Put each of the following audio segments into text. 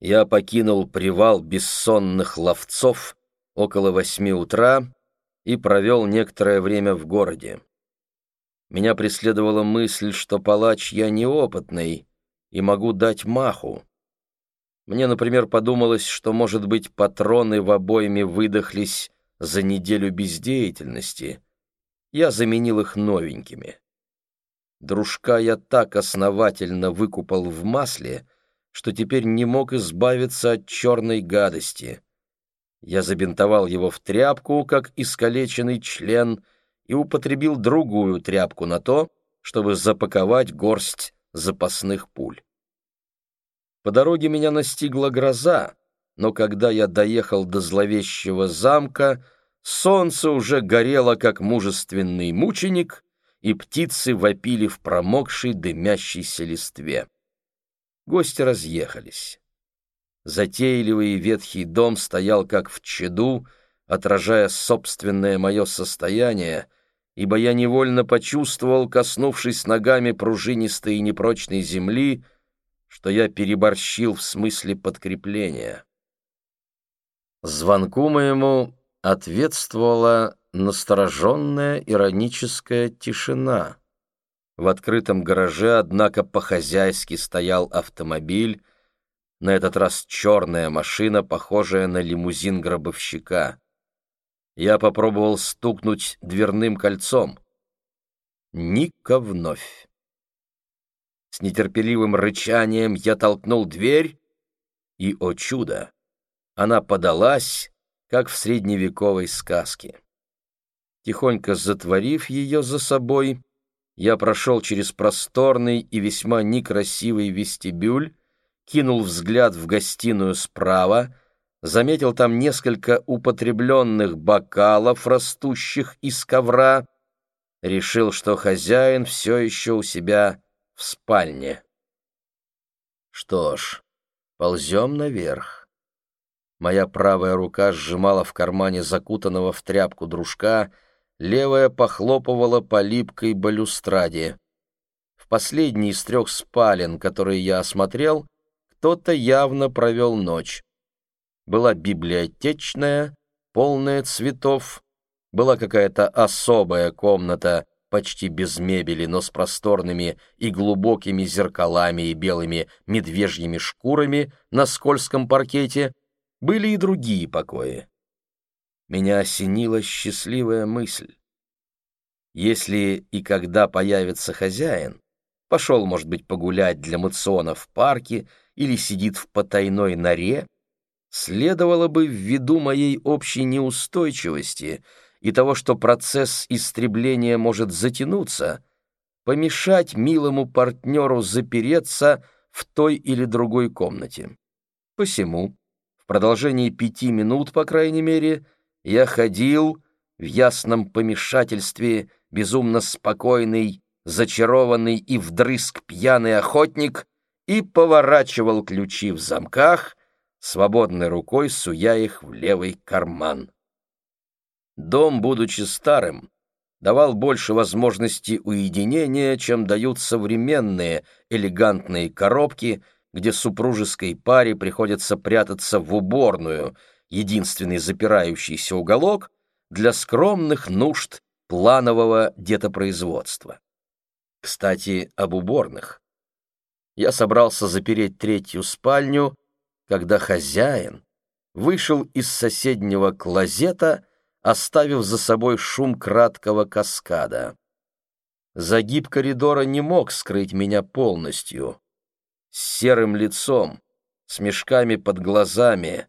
я покинул привал бессонных ловцов около восьми утра и провел некоторое время в городе. Меня преследовала мысль, что палач я неопытный и могу дать маху. Мне, например, подумалось, что, может быть, патроны в обойме выдохлись за неделю бездеятельности. Я заменил их новенькими. Дружка я так основательно выкупал в масле, что теперь не мог избавиться от черной гадости. Я забинтовал его в тряпку, как искалеченный член, и употребил другую тряпку на то, чтобы запаковать горсть запасных пуль. По дороге меня настигла гроза, но когда я доехал до зловещего замка, солнце уже горело, как мужественный мученик, и птицы вопили в промокшей дымящейся листве. Гости разъехались. Затейливый ветхий дом стоял как в чаду, отражая собственное мое состояние, ибо я невольно почувствовал, коснувшись ногами пружинистой и непрочной земли, что я переборщил в смысле подкрепления. Звонку моему ответствовала настороженная ироническая тишина. В открытом гараже, однако, по-хозяйски стоял автомобиль, на этот раз черная машина, похожая на лимузин гробовщика. Я попробовал стукнуть дверным кольцом. Ника вновь. С нетерпеливым рычанием я толкнул дверь, и, о чудо, она подалась, как в средневековой сказке. Тихонько затворив ее за собой, я прошел через просторный и весьма некрасивый вестибюль, кинул взгляд в гостиную справа, заметил там несколько употребленных бокалов, растущих из ковра, решил, что хозяин все еще у себя в спальне. Что ж, ползем наверх. Моя правая рука сжимала в кармане закутанного в тряпку дружка, левая похлопывала по липкой балюстраде. В последней из трех спален, которые я осмотрел, кто-то явно провел ночь. Была библиотечная, полная цветов, была какая-то особая комната, почти без мебели, но с просторными и глубокими зеркалами и белыми медвежьими шкурами на скользком паркете, были и другие покои. Меня осенила счастливая мысль. Если и когда появится хозяин, пошел, может быть, погулять для мациона в парке или сидит в потайной норе, следовало бы ввиду моей общей неустойчивости и того, что процесс истребления может затянуться, помешать милому партнеру запереться в той или другой комнате. Посему, в продолжении пяти минут, по крайней мере, я ходил в ясном помешательстве, безумно спокойный, зачарованный и вдрызг пьяный охотник — и поворачивал ключи в замках, свободной рукой суя их в левый карман. Дом, будучи старым, давал больше возможностей уединения, чем дают современные элегантные коробки, где супружеской паре приходится прятаться в уборную, единственный запирающийся уголок для скромных нужд планового детопроизводства. Кстати, об уборных я собрался запереть третью спальню, когда хозяин вышел из соседнего клозета, оставив за собой шум краткого каскада. Загиб коридора не мог скрыть меня полностью. С серым лицом, с мешками под глазами,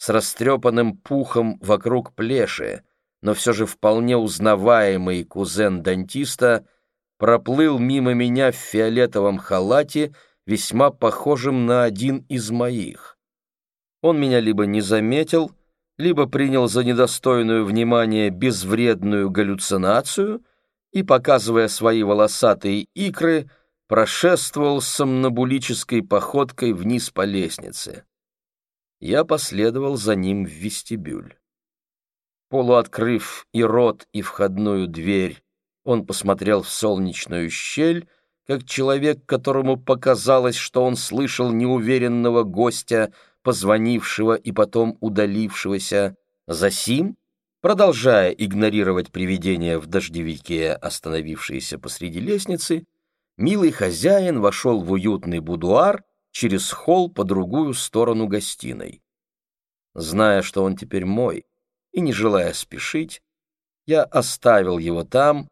с растрепанным пухом вокруг плеши, но все же вполне узнаваемый кузен дантиста проплыл мимо меня в фиолетовом халате весьма похожим на один из моих. Он меня либо не заметил, либо принял за недостойную внимания безвредную галлюцинацию и, показывая свои волосатые икры, прошествовал сомнобулической походкой вниз по лестнице. Я последовал за ним в вестибюль. Полуоткрыв и рот, и входную дверь, он посмотрел в солнечную щель как человек, которому показалось, что он слышал неуверенного гостя, позвонившего и потом удалившегося. Засим, продолжая игнорировать привидение в дождевике, остановившееся посреди лестницы, милый хозяин вошел в уютный будуар через холл по другую сторону гостиной. Зная, что он теперь мой, и не желая спешить, я оставил его там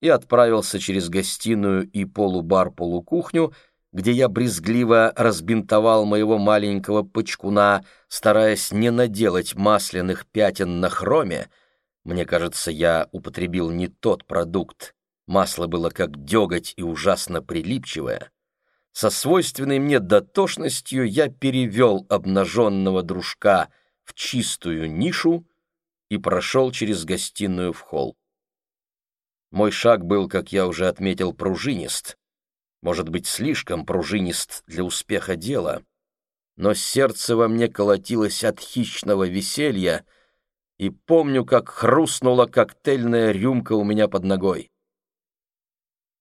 и отправился через гостиную и полубар-полукухню, где я брезгливо разбинтовал моего маленького пачкуна, стараясь не наделать масляных пятен на хроме. Мне кажется, я употребил не тот продукт. Масло было как деготь и ужасно прилипчивое. Со свойственной мне дотошностью я перевел обнаженного дружка в чистую нишу и прошел через гостиную в холл. Мой шаг был, как я уже отметил, пружинист. Может быть, слишком пружинист для успеха дела. Но сердце во мне колотилось от хищного веселья, и помню, как хрустнула коктейльная рюмка у меня под ногой.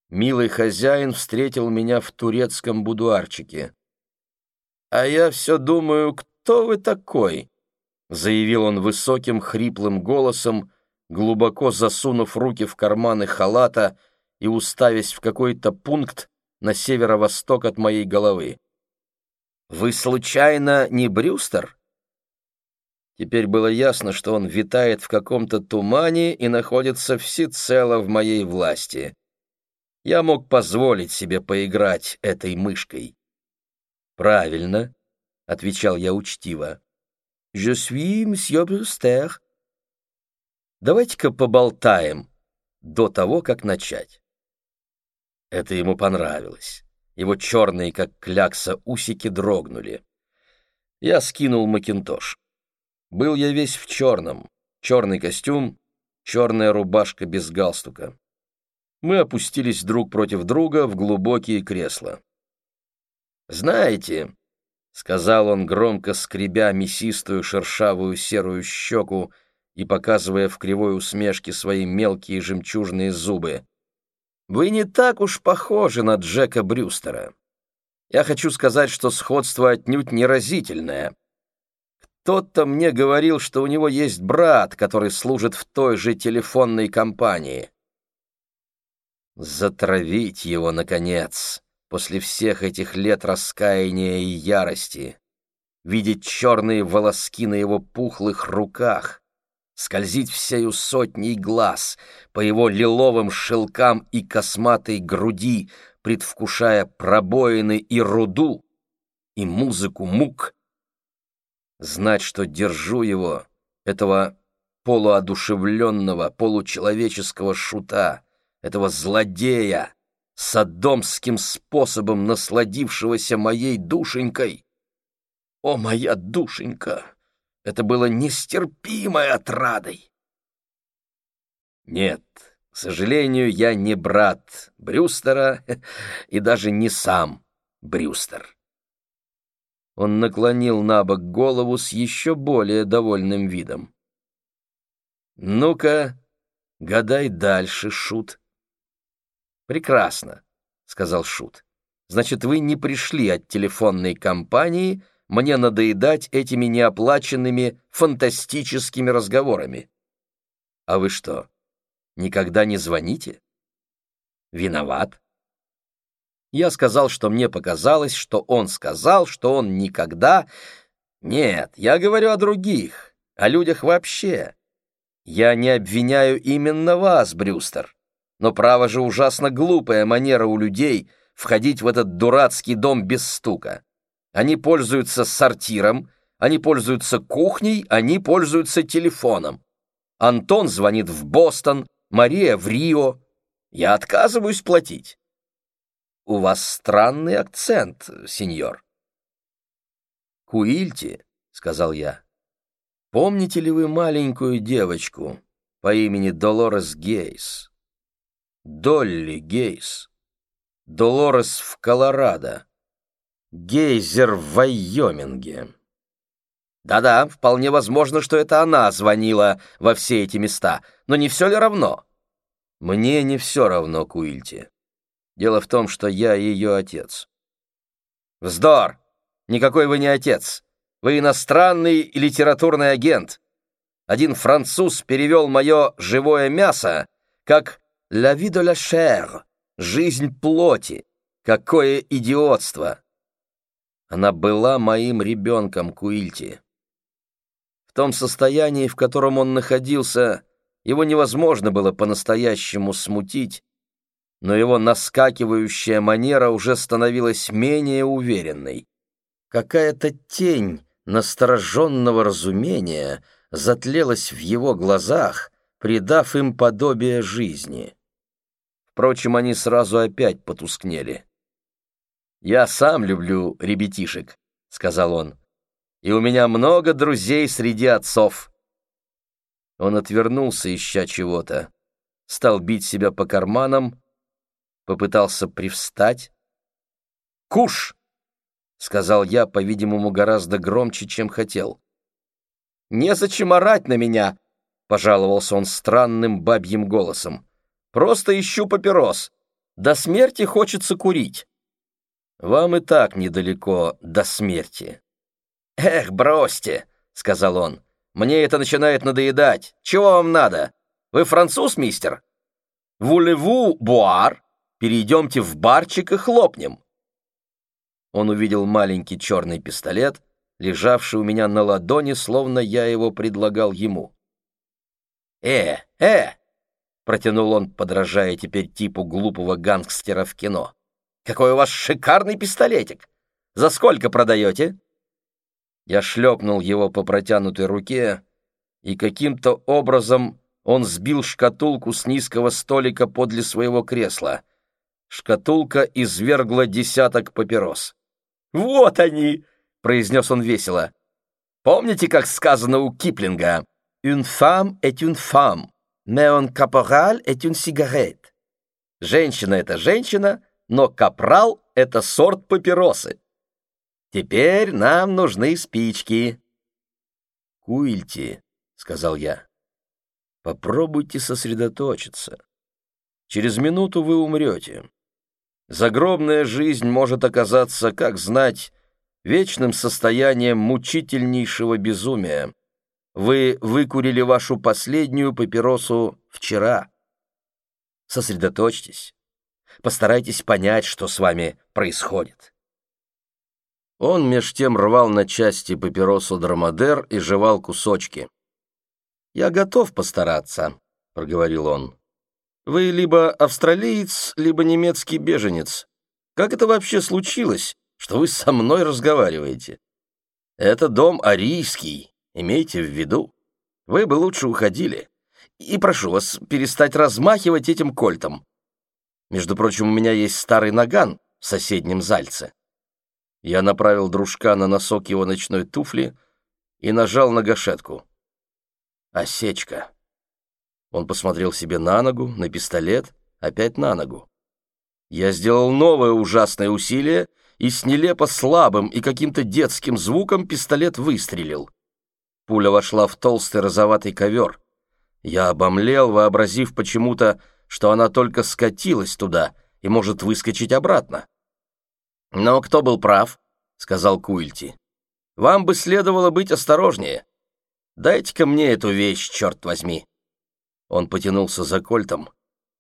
Милый хозяин встретил меня в турецком будуарчике. «А я все думаю, кто вы такой?» — заявил он высоким хриплым голосом, глубоко засунув руки в карманы халата и уставясь в какой-то пункт на северо-восток от моей головы. «Вы, случайно, не Брюстер?» Теперь было ясно, что он витает в каком-то тумане и находится всецело в моей власти. Я мог позволить себе поиграть этой мышкой. «Правильно», — отвечал я учтиво. «Je suis monsieur Брюстер», Давайте-ка поболтаем до того, как начать. Это ему понравилось. Его черные, как клякса, усики дрогнули. Я скинул макинтош. Был я весь в черном. Черный костюм, черная рубашка без галстука. Мы опустились друг против друга в глубокие кресла. «Знаете», — сказал он, громко скребя мясистую шершавую серую щеку, — и показывая в кривой усмешке свои мелкие жемчужные зубы. «Вы не так уж похожи на Джека Брюстера. Я хочу сказать, что сходство отнюдь не разительное. Кто-то мне говорил, что у него есть брат, который служит в той же телефонной компании. Затравить его, наконец, после всех этих лет раскаяния и ярости. Видеть черные волоски на его пухлых руках, скользить всею сотней глаз по его лиловым шелкам и косматой груди, предвкушая пробоины и руду, и музыку мук. Знать, что держу его, этого полуодушевленного, получеловеческого шута, этого злодея, садомским способом насладившегося моей душенькой. О, моя душенька! Это было нестерпимой отрадой. Нет, к сожалению, я не брат Брюстера и даже не сам Брюстер. Он наклонил на бок голову с еще более довольным видом. «Ну-ка, гадай дальше, Шут». «Прекрасно», — сказал Шут. «Значит, вы не пришли от телефонной компании, — мне надоедать этими неоплаченными фантастическими разговорами. А вы что, никогда не звоните? Виноват. Я сказал, что мне показалось, что он сказал, что он никогда... Нет, я говорю о других, о людях вообще. Я не обвиняю именно вас, Брюстер, но право же ужасно глупая манера у людей входить в этот дурацкий дом без стука. Они пользуются сортиром, они пользуются кухней, они пользуются телефоном. Антон звонит в Бостон, Мария в Рио. Я отказываюсь платить. У вас странный акцент, сеньор. Куильти, сказал я. Помните ли вы маленькую девочку по имени Долорес Гейс? Долли Гейс. Долорес в Колорадо. Гейзер в Вайоминге. Да-да, вполне возможно, что это она звонила во все эти места, но не все ли равно? Мне не все равно, Куильти. Дело в том, что я ее отец. Вздор! Никакой вы не отец. Вы иностранный литературный агент. Один француз перевел мое живое мясо как «la vie de la chair» — «жизнь плоти». Какое идиотство! Она была моим ребенком, Куильти. В том состоянии, в котором он находился, его невозможно было по-настоящему смутить, но его наскакивающая манера уже становилась менее уверенной. Какая-то тень настороженного разумения затлелась в его глазах, придав им подобие жизни. Впрочем, они сразу опять потускнели. «Я сам люблю ребятишек», — сказал он, — «и у меня много друзей среди отцов». Он отвернулся, ища чего-то, стал бить себя по карманам, попытался привстать. «Куш!» — сказал я, по-видимому, гораздо громче, чем хотел. «Незачем орать на меня!» — пожаловался он странным бабьим голосом. «Просто ищу папирос. До смерти хочется курить». «Вам и так недалеко до смерти». «Эх, бросьте!» — сказал он. «Мне это начинает надоедать. Чего вам надо? Вы француз, мистер? Вулеву буар?» Перейдемте в барчик и хлопнем. Он увидел маленький черный пистолет, лежавший у меня на ладони, словно я его предлагал ему. «Э, э!» — протянул он, подражая теперь типу глупого гангстера в кино. «Какой у вас шикарный пистолетик! За сколько продаете?» Я шлепнул его по протянутой руке, и каким-то образом он сбил шкатулку с низкого столика подле своего кресла. Шкатулка извергла десяток папирос. «Вот они!» — произнес он весело. «Помните, как сказано у Киплинга? «Une femme est une femme, mais un caporal est une cigarette». Женщина — это женщина, но капрал — это сорт папиросы. Теперь нам нужны спички. «Куильти», — сказал я, — «попробуйте сосредоточиться. Через минуту вы умрете. Загробная жизнь может оказаться, как знать, вечным состоянием мучительнейшего безумия. Вы выкурили вашу последнюю папиросу вчера. Сосредоточьтесь. Постарайтесь понять, что с вами происходит. Он меж тем рвал на части папиросу Драмадер и жевал кусочки. «Я готов постараться», — проговорил он. Вы либо австралиец, либо немецкий беженец. Как это вообще случилось, что вы со мной разговариваете? Это дом арийский, имейте в виду. Вы бы лучше уходили. И прошу вас перестать размахивать этим кольтом. Между прочим, у меня есть старый наган в соседнем зальце. Я направил дружка на носок его ночной туфли и нажал на гашетку. Осечка. Он посмотрел себе на ногу, на пистолет, опять на ногу. Я сделал новое ужасное усилие, и с нелепо слабым и каким-то детским звуком пистолет выстрелил. Пуля вошла в толстый розоватый ковер. Я обомлел, вообразив почему-то, что она только скатилась туда и может выскочить обратно. «Но кто был прав?» — сказал Куильти. «Вам бы следовало быть осторожнее. Дайте-ка мне эту вещь, черт возьми». Он потянулся за кольтом.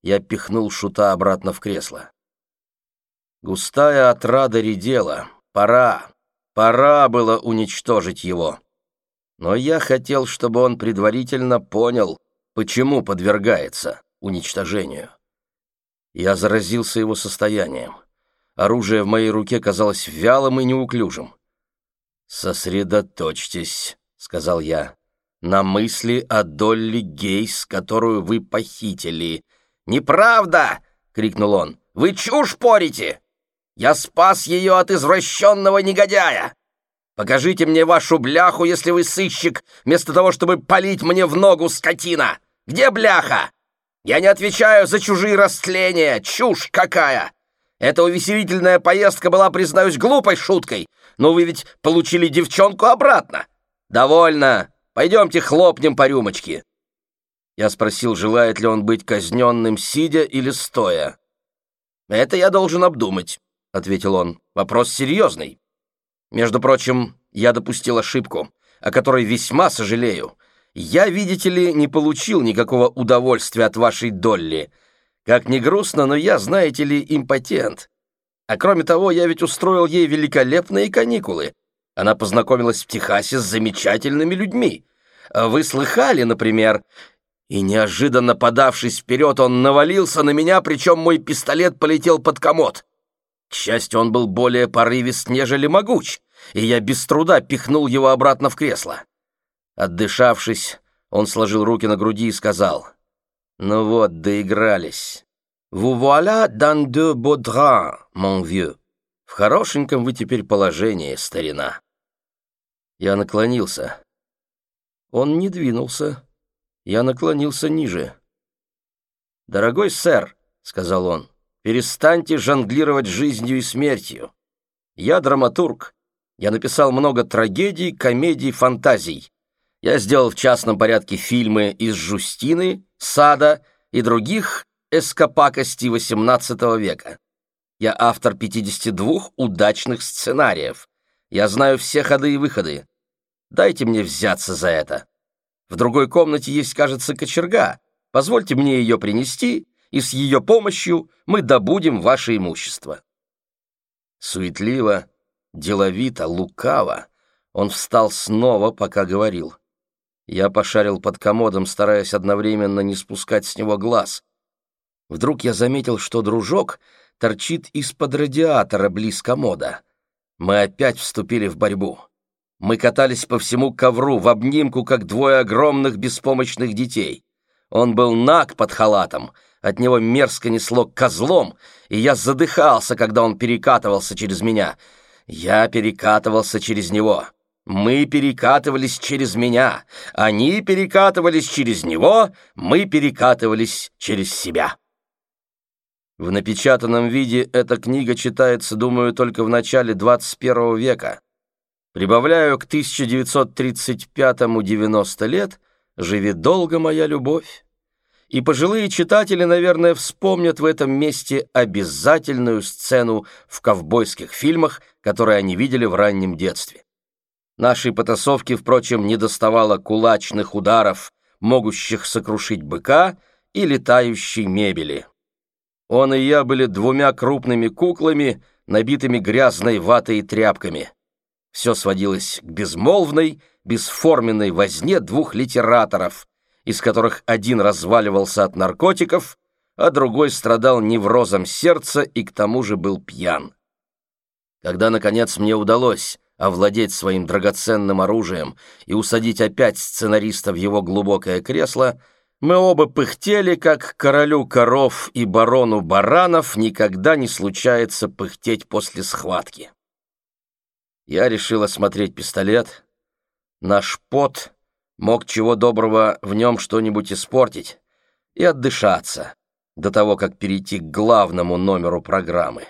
Я пихнул шута обратно в кресло. Густая отрада редела. Пора, пора было уничтожить его. Но я хотел, чтобы он предварительно понял, почему подвергается уничтожению. Я заразился его состоянием. Оружие в моей руке казалось вялым и неуклюжим. «Сосредоточьтесь», — сказал я на мысли о Долли Гейс, которую вы похитили. «Неправда!» — крикнул он. «Вы чушь порите! Я спас ее от извращенного негодяя! Покажите мне вашу бляху, если вы сыщик, вместо того, чтобы палить мне в ногу, скотина! Где бляха? Я не отвечаю за чужие растления! Чушь какая!» Эта увеселительная поездка была, признаюсь, глупой шуткой, но вы ведь получили девчонку обратно. Довольно. Пойдемте хлопнем по рюмочке». Я спросил, желает ли он быть казненным, сидя или стоя. «Это я должен обдумать», — ответил он. «Вопрос серьезный». Между прочим, я допустил ошибку, о которой весьма сожалею. Я, видите ли, не получил никакого удовольствия от вашей Долли. Как ни грустно, но я, знаете ли, импотент. А кроме того, я ведь устроил ей великолепные каникулы. Она познакомилась в Техасе с замечательными людьми. Вы слыхали, например, и неожиданно подавшись вперед, он навалился на меня, причем мой пистолет полетел под комод. К счастью, он был более порывист, нежели могуч, и я без труда пихнул его обратно в кресло. Отдышавшись, он сложил руки на груди и сказал, «Ну вот, доигрались. Vous voilà dans de beaux mon vieux. В хорошеньком вы теперь положении, старина». Я наклонился. Он не двинулся. Я наклонился ниже. «Дорогой сэр», — сказал он, — «перестаньте жонглировать жизнью и смертью. Я драматург. Я написал много трагедий, комедий, фантазий. Я сделал в частном порядке фильмы из Жустины, Сада и других эскапакостей XVIII века. Я автор 52 удачных сценариев. Я знаю все ходы и выходы. Дайте мне взяться за это. В другой комнате есть, кажется, кочерга. Позвольте мне ее принести, и с ее помощью мы добудем ваше имущество». Суетливо, деловито, лукаво он встал снова, пока говорил. Я пошарил под комодом, стараясь одновременно не спускать с него глаз. Вдруг я заметил, что дружок торчит из-под радиатора близ комода. Мы опять вступили в борьбу. Мы катались по всему ковру в обнимку, как двое огромных беспомощных детей. Он был наг под халатом, от него мерзко несло козлом, и я задыхался, когда он перекатывался через меня. Я перекатывался через него. Мы перекатывались через меня. Они перекатывались через него, мы перекатывались через себя. В напечатанном виде эта книга читается, думаю, только в начале 21 века. Прибавляю к 1935-му 90 лет, живи долго моя любовь. И пожилые читатели, наверное, вспомнят в этом месте обязательную сцену в ковбойских фильмах, которые они видели в раннем детстве. Нашей потасовке, впрочем, не доставало кулачных ударов, могущих сокрушить быка и летающей мебели. Он и я были двумя крупными куклами, набитыми грязной ватой и тряпками. Все сводилось к безмолвной, бесформенной возне двух литераторов, из которых один разваливался от наркотиков, а другой страдал неврозом сердца и к тому же был пьян. Когда, наконец, мне удалось овладеть своим драгоценным оружием и усадить опять сценариста в его глубокое кресло, мы оба пыхтели, как королю коров и барону баранов никогда не случается пыхтеть после схватки. Я решил осмотреть пистолет. Наш пот мог чего доброго в нем что-нибудь испортить и отдышаться до того, как перейти к главному номеру программы.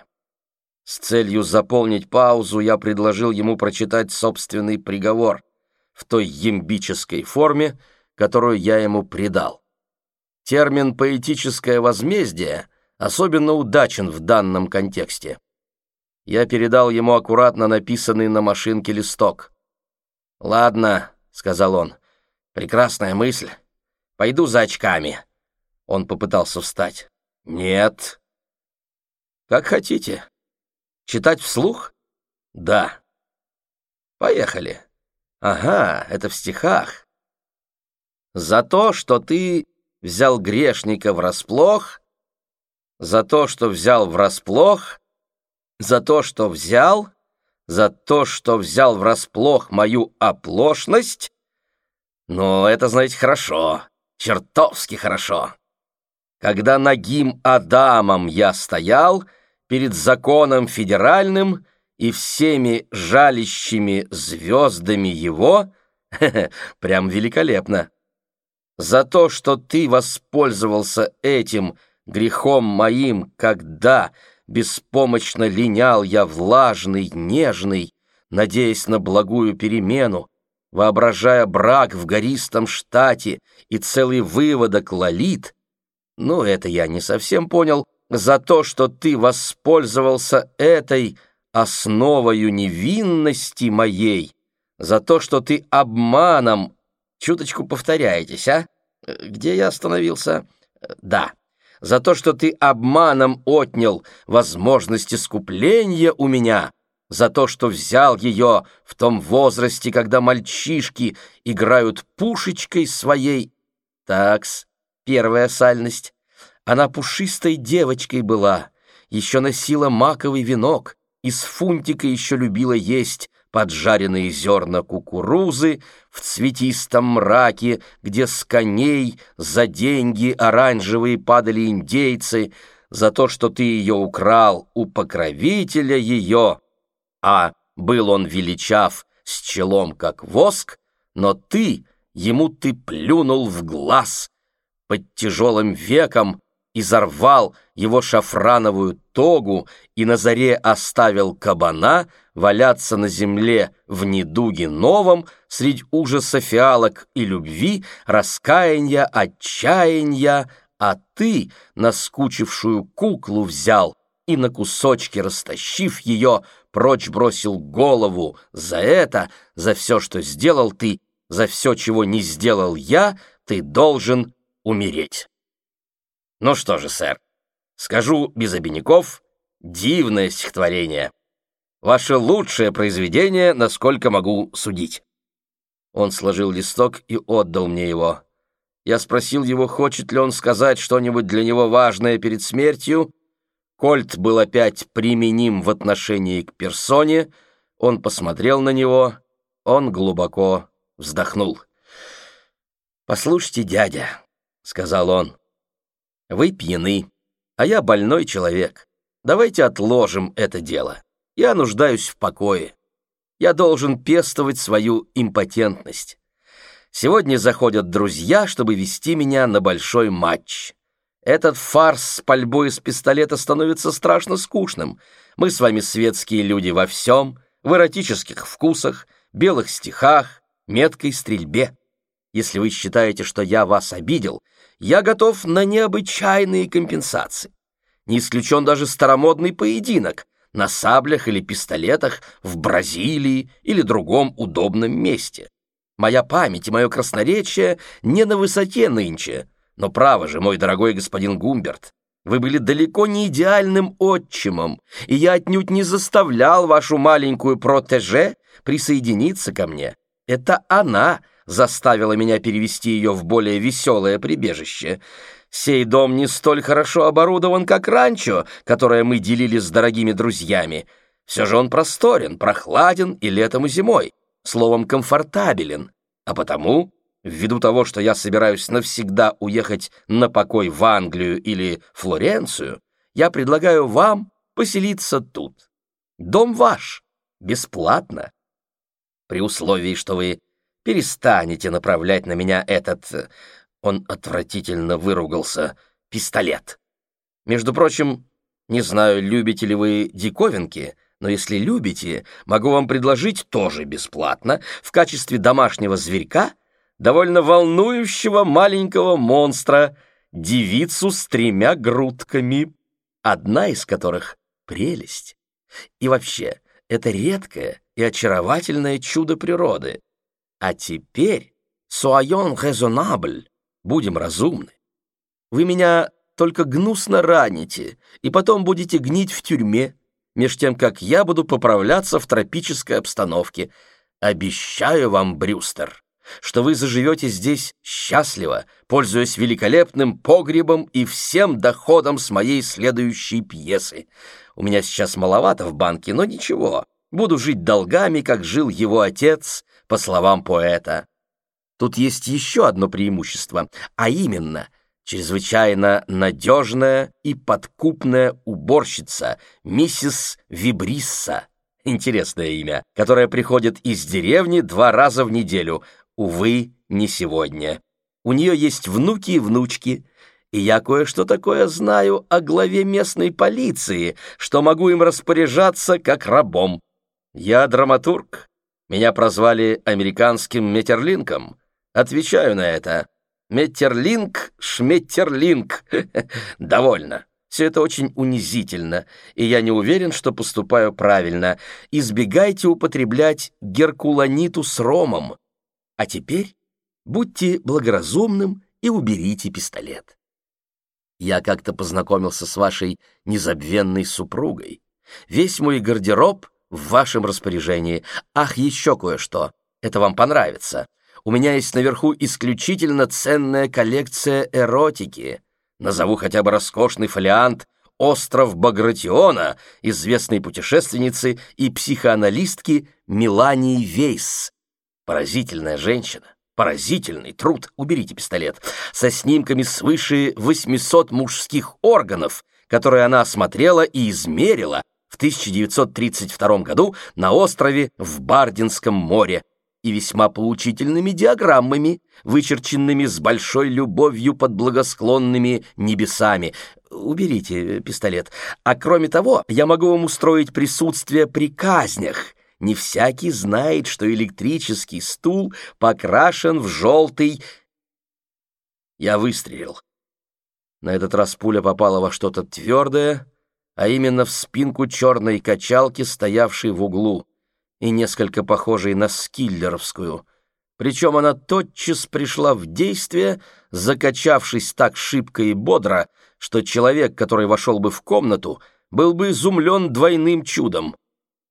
С целью заполнить паузу я предложил ему прочитать собственный приговор в той ямбической форме, которую я ему придал. Термин «поэтическое возмездие» особенно удачен в данном контексте я передал ему аккуратно написанный на машинке листок. «Ладно», — сказал он, — «прекрасная мысль. Пойду за очками». Он попытался встать. «Нет». «Как хотите. Читать вслух?» «Да». «Поехали». «Ага, это в стихах». «За то, что ты взял грешника врасплох, за то, что взял врасплох, за то, что взял, за то, что взял врасплох мою оплошность. Но это, знаете, хорошо, чертовски хорошо. Когда нагим Адамом я стоял перед законом федеральным и всеми жалящими звездами его, прям великолепно. За то, что ты воспользовался этим грехом моим, когда Беспомощно линял я влажный, нежный, надеясь на благую перемену, воображая брак в гористом штате и целый выводок лолит. Ну, это я не совсем понял. За то, что ты воспользовался этой, основою невинности моей, за то, что ты обманом... Чуточку повторяетесь, а? Где я остановился? Да. За то, что ты обманом отнял возможность искупления у меня, за то, что взял ее в том возрасте, когда мальчишки играют пушечкой своей. Такс, первая сальность. Она пушистой девочкой была, еще носила маковый венок, из фунтика еще любила есть поджаренные зерна кукурузы в цветистом мраке, где с коней за деньги оранжевые падали индейцы, за то, что ты ее украл у покровителя ее, а был он величав с челом, как воск, но ты, ему ты плюнул в глаз, под тяжелым веком изорвал его шафрановую тогу и на заре оставил кабана валяться на земле в недуге новом средь ужаса фиалок и любви, раскаяния, отчаяния, а ты наскучившую куклу взял и на кусочки растащив ее, прочь бросил голову за это, за все, что сделал ты, за все, чего не сделал я, ты должен умереть. Ну что же, сэр, скажу без обиняков, дивное стихотворение. Ваше лучшее произведение, насколько могу судить. Он сложил листок и отдал мне его. Я спросил его, хочет ли он сказать что-нибудь для него важное перед смертью. Кольт был опять применим в отношении к персоне. Он посмотрел на него, он глубоко вздохнул. «Послушайте, дядя», — сказал он, вы пьяны, а я больной человек. Давайте отложим это дело. Я нуждаюсь в покое. Я должен пестовать свою импотентность. Сегодня заходят друзья, чтобы вести меня на большой матч. Этот фарс с пальбой из пистолета становится страшно скучным. Мы с вами светские люди во всем, в эротических вкусах, белых стихах, меткой стрельбе. Если вы считаете, что я вас обидел, я готов на необычайные компенсации. Не исключен даже старомодный поединок на саблях или пистолетах в Бразилии или другом удобном месте. Моя память и мое красноречие не на высоте нынче, но право же, мой дорогой господин Гумберт, вы были далеко не идеальным отчимом, и я отнюдь не заставлял вашу маленькую протеже присоединиться ко мне. Это она заставила меня перевести ее в более веселое прибежище. Сей дом не столь хорошо оборудован, как ранчо, которое мы делили с дорогими друзьями. Все же он просторен, прохладен и летом, и зимой. Словом, комфортабелен. А потому, ввиду того, что я собираюсь навсегда уехать на покой в Англию или Флоренцию, я предлагаю вам поселиться тут. Дом ваш, бесплатно. При условии, что вы перестанете направлять на меня этот...» э, Он отвратительно выругался. «Пистолет. Между прочим, не знаю, любите ли вы диковинки, но если любите, могу вам предложить тоже бесплатно в качестве домашнего зверька довольно волнующего маленького монстра, девицу с тремя грудками, одна из которых — прелесть. И вообще, это редкое и очаровательное чудо природы. А теперь «soyons raisonnables» — будем разумны. Вы меня только гнусно раните, и потом будете гнить в тюрьме, меж тем, как я буду поправляться в тропической обстановке. Обещаю вам, Брюстер, что вы заживете здесь счастливо, пользуясь великолепным погребом и всем доходом с моей следующей пьесы. У меня сейчас маловато в банке, но ничего. Буду жить долгами, как жил его отец, по словам поэта. Тут есть еще одно преимущество, а именно чрезвычайно надежная и подкупная уборщица, миссис Вибрисса. Интересное имя, которое приходит из деревни два раза в неделю. Увы, не сегодня. У нее есть внуки и внучки, и я кое-что такое знаю о главе местной полиции, что могу им распоряжаться как рабом. Я драматург, меня прозвали американским Метерлинком. Отвечаю на это. Метерлинк, Шметтерлинк. Довольно. Все это очень унизительно, и я не уверен, что поступаю правильно. Избегайте употреблять геркуланиту с ромом. А теперь будьте благоразумным и уберите пистолет. Я как-то познакомился с вашей незабвенной супругой. Весь мой гардероб в вашем распоряжении. Ах, еще кое-что. Это вам понравится. У меня есть наверху исключительно ценная коллекция эротики. Назову хотя бы роскошный фолиант «Остров Багратиона» известной путешественницы и психоаналистки Мелании Вейс. Поразительная женщина, поразительный труд, уберите пистолет, со снимками свыше 800 мужских органов, которые она осмотрела и измерила в 1932 году на острове в Бардинском море, и весьма поучительными диаграммами, вычерченными с большой любовью под благосклонными небесами. Уберите пистолет. А кроме того, я могу вам устроить присутствие при казнях. Не всякий знает, что электрический стул покрашен в желтый... Я выстрелил. На этот раз пуля попала во что-то твердое, а именно в спинку черной качалки, стоявшей в углу и несколько похожей на скиллеровскую. Причем она тотчас пришла в действие, закачавшись так шибко и бодро, что человек, который вошел бы в комнату, был бы изумлен двойным чудом.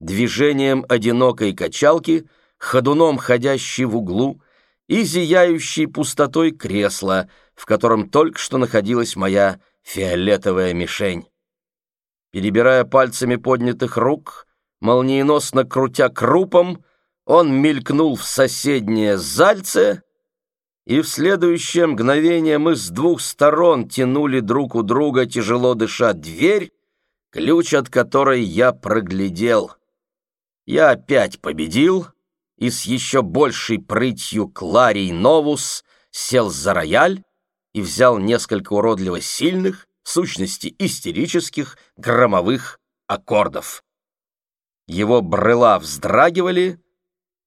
Движением одинокой качалки, ходуном ходящей в углу и зияющей пустотой кресла, в котором только что находилась моя фиолетовая мишень. Перебирая пальцами поднятых рук, молниеносно крутя крупом, он мелькнул в соседнее зальце, и в следующее мгновение мы с двух сторон тянули друг у друга, тяжело дыша, дверь, ключ от которой я проглядел. Я опять победил, и с еще большей прытью Кларий Новус сел за рояль и взял несколько уродливо сильных, в сущности истерических, громовых аккордов. Его брыла вздрагивали,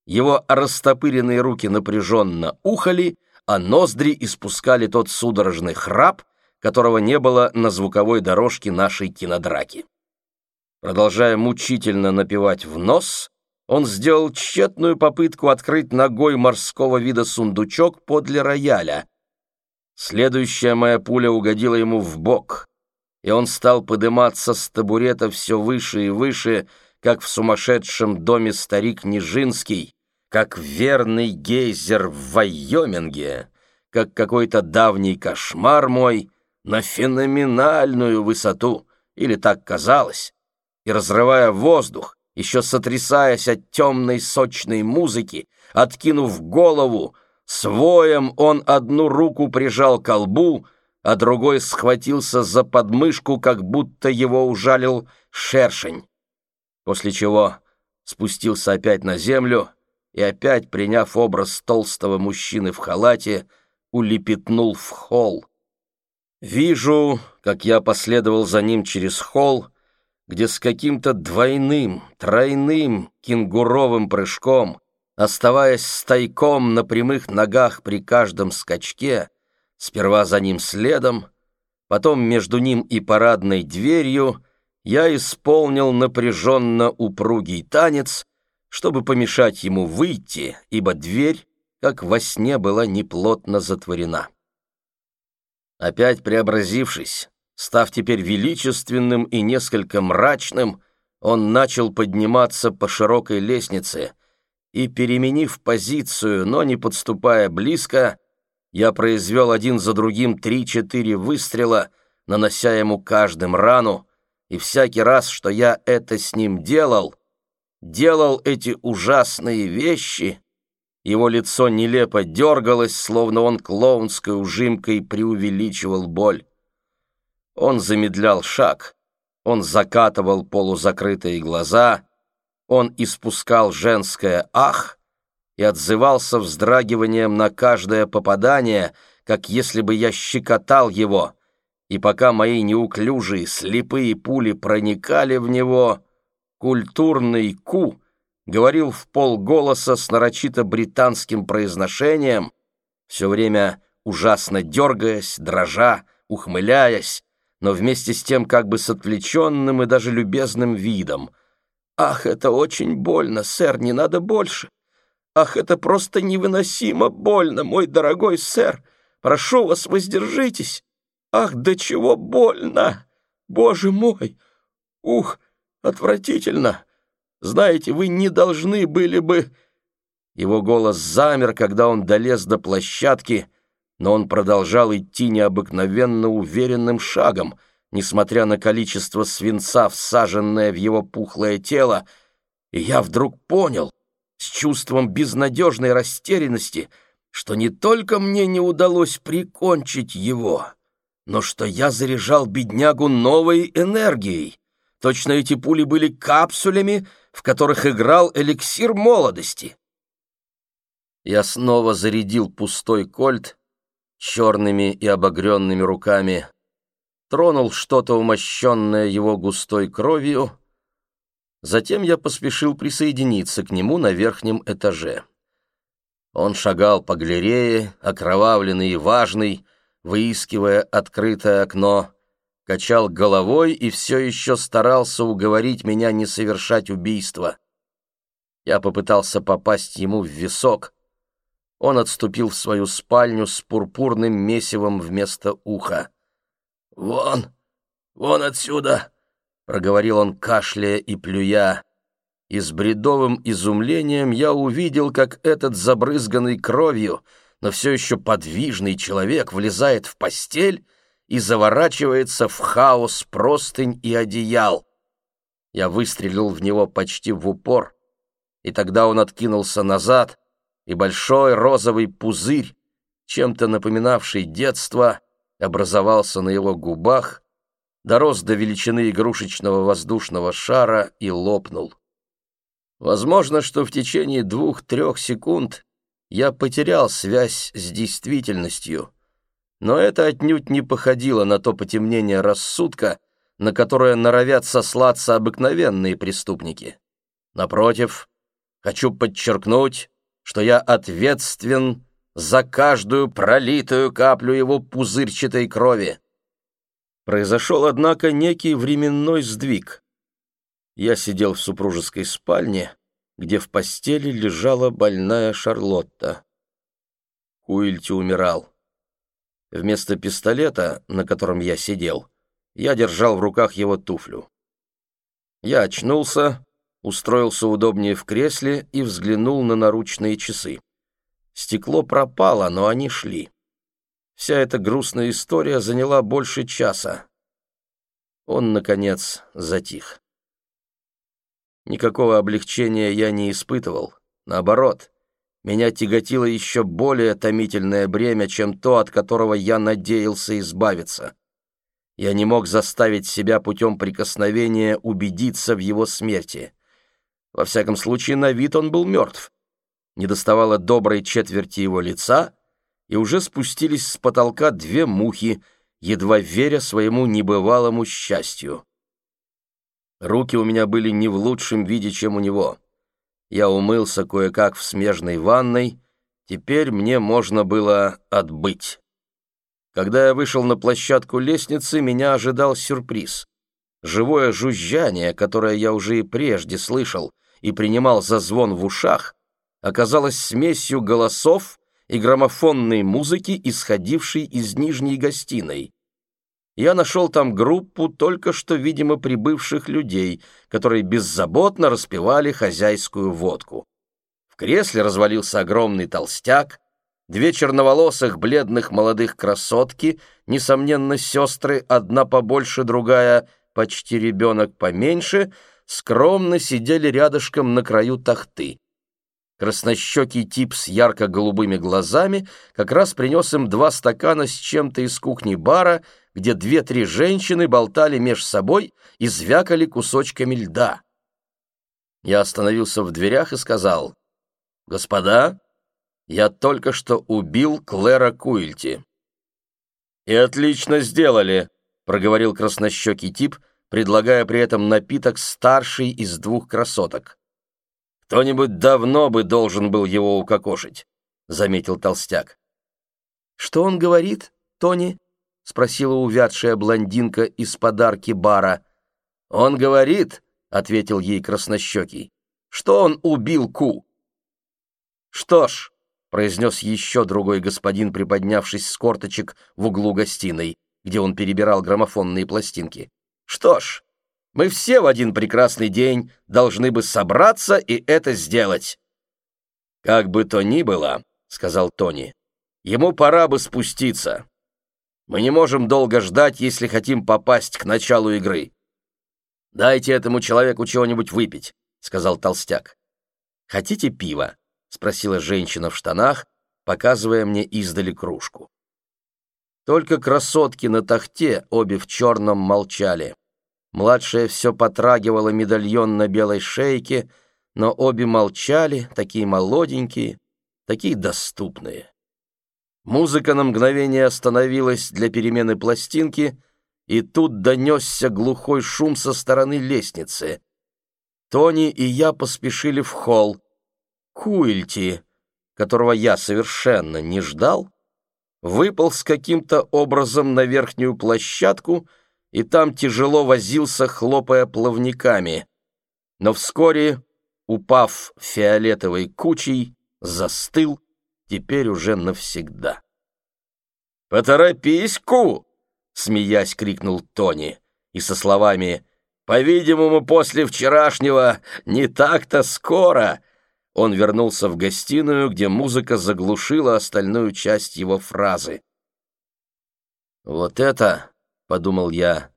его растопыренные руки напряженно ухали, а ноздри испускали тот судорожный храп, которого не было на звуковой дорожке нашей кинодраки. Продолжая мучительно напевать в нос, он сделал тщетную попытку открыть ногой морского вида сундучок подле рояля. Следующая моя пуля угодила ему в бок, и он стал подниматься с табурета все выше и выше, как в сумасшедшем доме старик Нижинский, как верный гейзер в Вайоминге, как какой-то давний кошмар мой на феноменальную высоту, или так казалось, и, разрывая воздух, еще сотрясаясь от темной сочной музыки, откинув голову, своем он одну руку прижал к колбу, а другой схватился за подмышку, как будто его ужалил шершень после чего спустился опять на землю и опять, приняв образ толстого мужчины в халате, улепетнул в холл. Вижу, как я последовал за ним через холл, где с каким-то двойным, тройным кенгуровым прыжком, оставаясь стайком на прямых ногах при каждом скачке, сперва за ним следом, потом между ним и парадной дверью — я исполнил напряженно упругий танец, чтобы помешать ему выйти, ибо дверь, как во сне, была неплотно затворена. Опять преобразившись, став теперь величественным и несколько мрачным, он начал подниматься по широкой лестнице, и, переменив позицию, но не подступая близко, я произвел один за другим три-четыре выстрела, нанося ему каждым рану, и всякий раз, что я это с ним делал, делал эти ужасные вещи, его лицо нелепо дергалось, словно он клоунской ужимкой преувеличивал боль. Он замедлял шаг, он закатывал полузакрытые глаза, он испускал женское «ах» и отзывался вздрагиванием на каждое попадание, как если бы я щекотал его — и пока мои неуклюжие слепые пули проникали в него, культурный Ку говорил в полголоса с нарочито британским произношением, все время ужасно дергаясь, дрожа, ухмыляясь, но вместе с тем как бы с отвлеченным и даже любезным видом. «Ах, это очень больно, сэр, не надо больше! Ах, это просто невыносимо больно, мой дорогой сэр! Прошу вас, воздержитесь! Ах, до чего больно! Боже мой! Ух, отвратительно! Знаете, вы не должны были бы...» Его голос замер, когда он долез до площадки, но он продолжал идти необыкновенно уверенным шагом, несмотря на количество свинца, всаженное в его пухлое тело, и я вдруг понял, с чувством безнадежной растерянности, что не только мне не удалось прикончить его, но что я заряжал беднягу новой энергией. Точно эти пули были капсулями, в которых играл эликсир молодости. Я снова зарядил пустой кольт черными и обогренными руками, тронул что-то умощенное его густой кровью, затем я поспешил присоединиться к нему на верхнем этаже. Он шагал по галерее, окровавленный и важный, выискивая открытое окно, качал головой и все еще старался уговорить меня не совершать убийство. Я попытался попасть ему в висок — он отступил в свою спальню с пурпурным месивом вместо уха. «Вон! Вон отсюда!» — проговорил он, кашляя и плюя. И с бредовым изумлением я увидел, как этот забрызганный кровью, но все еще подвижный человек влезает в постель и заворачивается в хаос простынь и одеял. Я выстрелил в него почти в упор, и тогда он откинулся назад, и большой розовый пузырь, чем-то напоминавший детство, образовался на его губах, дорос до величины игрушечного воздушного шара и лопнул. Возможно, что в течение двух-трех секунд я потерял связь с действительностью, но это отнюдь не походило на то потемнение рассудка, на которое норовят сослаться обыкновенные преступники. Напротив, хочу подчеркнуть, что я ответственен за каждую пролитую каплю его пузырчатой крови. Произошел, однако, некий временной сдвиг. Я сидел в супружеской спальне, где в постели лежала больная Шарлотта. Куильти умирал. Вместо пистолета, на котором я сидел, я держал в руках его туфлю. Я очнулся, устроился удобнее в кресле и взглянул на наручные часы. Стекло пропало, но они шли. Вся эта грустная история заняла больше часа. Он, наконец, затих. Никакого облегчения я не испытывал. Наоборот, меня тяготило еще более томительное бремя, чем то, от которого я надеялся избавиться. Я не мог заставить себя путем прикосновения убедиться в его смерти. Во всяком случае, на вид он был мертв. Не доставало доброй четверти его лица, и уже спустились с потолка две мухи, едва веря своему небывалому счастью. Руки у меня были не в лучшем виде, чем у него. Я умылся кое-как в смежной ванной, теперь мне можно было отбыть. Когда я вышел на площадку лестницы, меня ожидал сюрприз. Живое жужжание, которое я уже и прежде слышал, и принимал за звон в ушах, оказалось смесью голосов и граммофонной музыки, исходившей из нижней гостиной. Я нашел там группу только что, видимо, прибывших людей, которые беззаботно распевали хозяйскую водку. В кресле развалился огромный толстяк, две черноволосых бледных молодых красотки, несомненно, сестры, одна побольше, другая почти ребенок поменьше — скромно сидели рядышком на краю тахты. Краснощекий тип с ярко-голубыми глазами как раз принес им два стакана с чем-то из кухни бара, где две-три женщины болтали меж собой и звякали кусочками льда. Я остановился в дверях и сказал, «Господа, я только что убил Клэра Куильти». «И отлично сделали», — проговорил краснощекий тип, — предлагая при этом напиток старший из двух красоток. «Кто-нибудь давно бы должен был его укокошить», — заметил толстяк. «Что он говорит, Тони?» — спросила увядшая блондинка из подарки бара. «Он говорит», — ответил ей краснощекий, — «что он убил Ку». «Что ж», — произнес еще другой господин, приподнявшись с корточек в углу гостиной, где он перебирал граммофонные пластинки. «Что ж, мы все в один прекрасный день должны бы собраться и это сделать». «Как бы то ни было», — сказал Тони, — «ему пора бы спуститься. Мы не можем долго ждать, если хотим попасть к началу игры». «Дайте этому человеку чего-нибудь выпить», — сказал толстяк. «Хотите пива?» — спросила женщина в штанах, показывая мне издали кружку. Только красотки на тахте, обе в черном, молчали. Младшая все потрагивала медальон на белой шейке, но обе молчали, такие молоденькие, такие доступные. Музыка на мгновение остановилась для перемены пластинки, и тут донесся глухой шум со стороны лестницы. Тони и я поспешили в холл. Куильти, которого я совершенно не ждал, выпал с каким-то образом на верхнюю площадку — и там тяжело возился, хлопая плавниками. Но вскоре, упав фиолетовой кучей, застыл, теперь уже навсегда. «Поторопись, Ку!» — смеясь крикнул Тони, и со словами «По-видимому, после вчерашнего не так-то скоро!» Он вернулся в гостиную, где музыка заглушила остальную часть его фразы. «Вот это подумал я.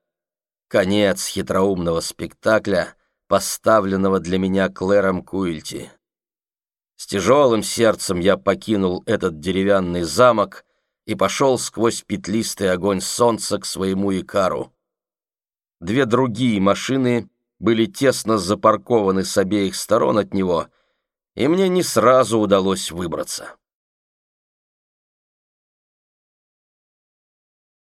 Конец хитроумного спектакля, поставленного для меня Клэром Куильти. С тяжелым сердцем я покинул этот деревянный замок и пошел сквозь петлистый огонь солнца к своему Икару. Две другие машины были тесно запаркованы с обеих сторон от него, и мне не сразу удалось выбраться.